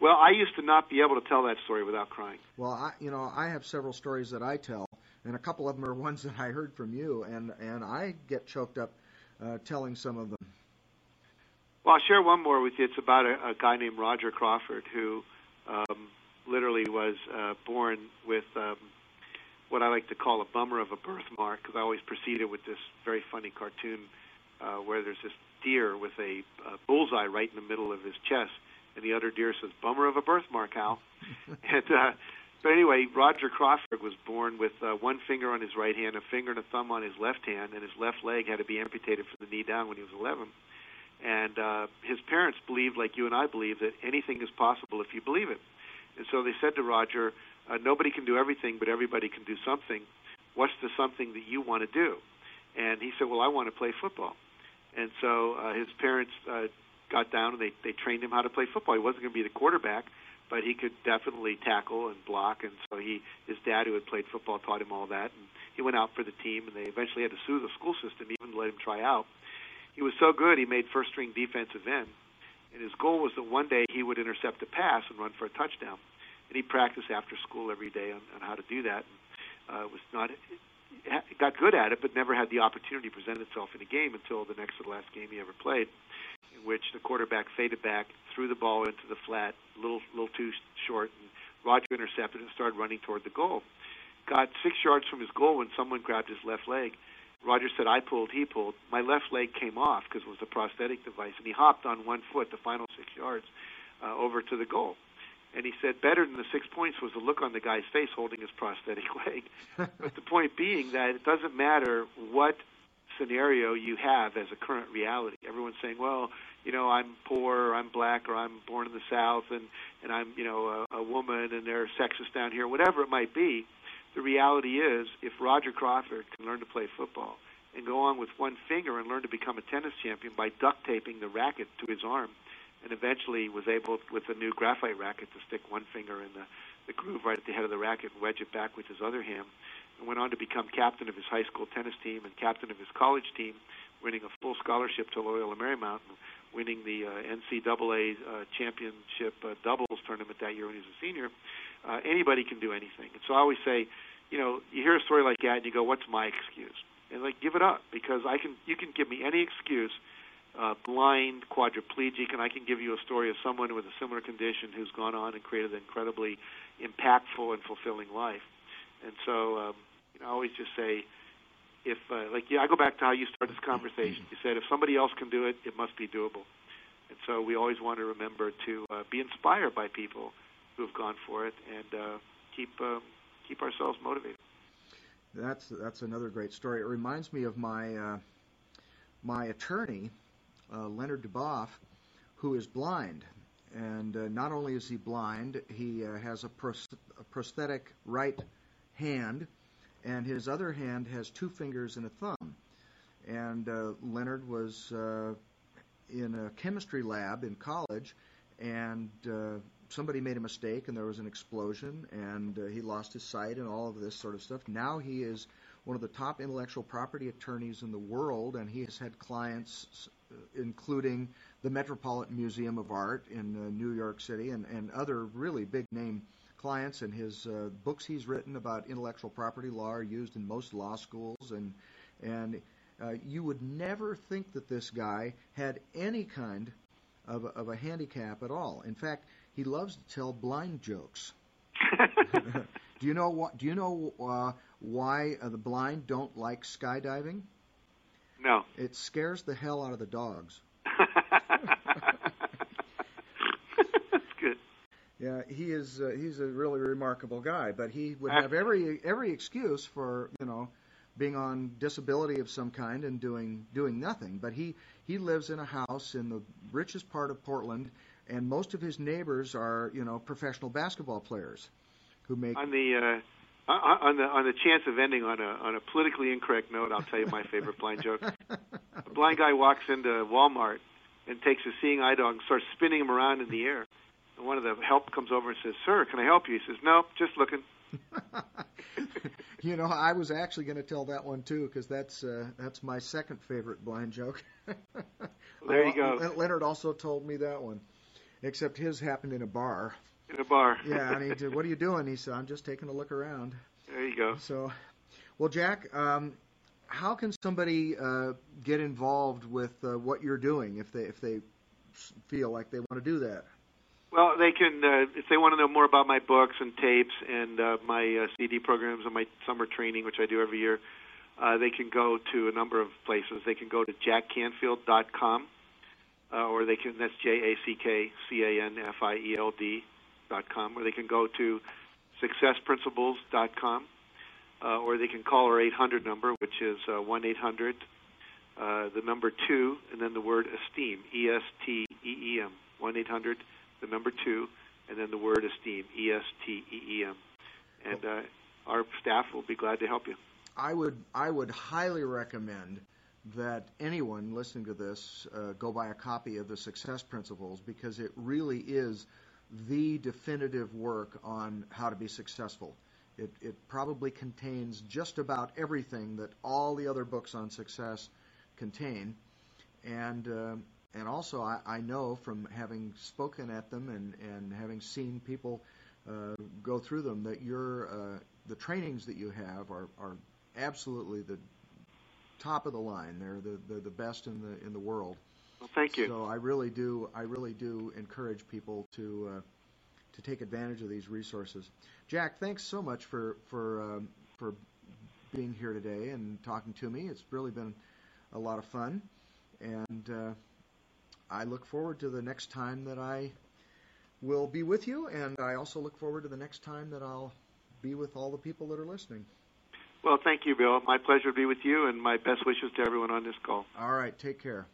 Well, I used to not be able to tell that story without crying. Well, I, you know, I have several stories that I tell, and a couple of them are ones that I heard from you, and and I get choked up uh, telling some of them. Well, I'll share one more with you. It's about a, a guy named Roger Crawford who um, literally was uh, born with um, what I like to call a bummer of a birthmark because I always proceed it with this very funny cartoon uh, where there's this deer with a, a bullseye right in the middle of his chest, and the other deer says, "Bummer of a birthmark, Hal." and uh, but anyway, Roger Crawford was born with uh, one finger on his right hand, a finger and a thumb on his left hand, and his left leg had to be amputated from the knee down when he was 11. And uh, his parents believed, like you and I believe, that anything is possible if you believe it. And so they said to Roger, uh, "Nobody can do everything, but everybody can do something. What's the something that you want to do?" And he said, "Well, I want to play football." And so uh, his parents uh, got down and they they trained him how to play football. He wasn't going to be the quarterback, but he could definitely tackle and block. And so he, his dad, who had played football, taught him all that. And he went out for the team, and they eventually had to sue the school system even to let him try out. He was so good, he made first string defensive end. And his goal was that one day he would intercept a pass and run for a touchdown. And he practiced after school every day on, on how to do that. And, uh, was not got good at it, but never had the opportunity to present itself in a game until the next to the last game he ever played, which the quarterback faded back, threw the ball into the flat, a little little too short, and Roger intercepted and started running toward the goal. Got six yards from his goal when someone grabbed his left leg. Roger said, "I pulled, he pulled. My left leg came off because it was a prosthetic device, and he hopped on one foot the final six yards uh, over to the goal." And he said better than the six points was the look on the guy's face holding his prosthetic leg. but the point being that it doesn't matter what scenario you have as a current reality. Everyone's saying, well, you know, I'm poor, or I'm black, or I'm born in the South, and and I'm, you know, a, a woman, and they're sexist down here, whatever it might be. The reality is, if Roger Crawford can learn to play football and go on with one finger and learn to become a tennis champion by duct taping the racket to his arm, and eventually was able, with a new graphite racket, to stick one finger in the, the groove right at the head of the racket and wedge it back with his other hand, and went on to become captain of his high school tennis team and captain of his college team, winning a full scholarship to Loyola Marymount, and winning the uh, NCAA uh, championship uh, doubles tournament that year when he was a senior. Uh, anybody can do anything, and so I always say, you know, you hear a story like that and you go, "What's my excuse?" And like, give it up because I can. You can give me any excuse uh, blind, quadriplegic, and I can give you a story of someone with a similar condition who's gone on and created an incredibly impactful and fulfilling life. And so, um, you know, I always just say, if uh, like yeah, I go back to how you started this conversation. You said if somebody else can do it, it must be doable. And so we always want to remember to uh, be inspired by people who have gone for it and uh, keep uh, keep ourselves motivated. That's that's another great story. It reminds me of my uh, my attorney uh, Leonard Duboff, who is blind. And uh, not only is he blind, he uh, has a, pros- a, prosthetic right hand, and his other hand has two fingers and a thumb. And uh, Leonard was uh, in a chemistry lab in college, and uh, somebody made a mistake, and there was an explosion, and he lost his sight, and all of this sort of stuff. Now he is one of the top intellectual property attorneys in the world, and he has had clients including the Metropolitan Museum of Art in uh, New York City and, and other really big name clients. And his uh, books he's written about intellectual property law are used in most law schools. And, and uh, you would never think that this guy had any kind of a, of a handicap at all. In fact, he loves to tell blind jokes. do you know what? Do you know uh, why uh, the blind don't like skydiving? No. It scares the hell out of the dogs. That's good. Yeah, he is. Uh, he's a really remarkable guy, but he would have every every excuse for you know being on disability of some kind and doing doing nothing. But he he lives in a house in the richest part of Portland, and most of his neighbors are you know professional basketball players who make on the uh, on the on the chance of ending on a on a politically incorrect note, I'll tell you my favorite blind joke. A blind guy walks into Walmart and takes a seeing eye dog and starts spinning him around in the air. And one of the help comes over and says, "Sir, can I help you?" He says, "No, just looking." you know, I was actually going to tell that one too because that's uh, that's my second favorite blind joke. there you go. Leonard also told me that one. Except his happened in a bar. In a bar. yeah, and he said, "What are you doing?" He said, "I'm just taking a look around." There you go. So, well, Jack, um, how can somebody uh, get involved with uh, what you're doing if they if they feel like they want to do that? Well, they can uh, if they want to know more about my books and tapes and uh, my uh, CD programs and my summer training, which I do every year. Uh, they can go to a number of places. They can go to jackcanfield.com, uh, or they can that's J A C K C A N F I E L D dot com, or they can go to successprinciples.com, uh, or they can call our 800 number, which is uh, 1 800 uh, the number two, and then the word esteem, E S T E E M, 1 800 the number two, and then the word esteem, E S T E E M, and uh, our staff will be glad to help you. I would I would highly recommend that anyone listening to this uh, go buy a copy of the Success Principles because it really is the definitive work on how to be successful. It, it probably contains just about everything that all the other books on success contain, and uh, and also I, I know from having spoken at them and, and having seen people uh, go through them that your uh, the trainings that you have are, are absolutely the top of the line. They're the, they're the best in the in the world. Well, thank you. So I really do I really do encourage people to uh, to take advantage of these resources. Jack, thanks so much for for um, for being here today and talking to me. It's really been a lot of fun, and uh, I look forward to the next time that I will be with you, and I also look forward to the next time that I'll be with all the people that are listening. Well, thank you, Bill. My pleasure to be with you, and my best wishes to everyone on this call. All right, take care.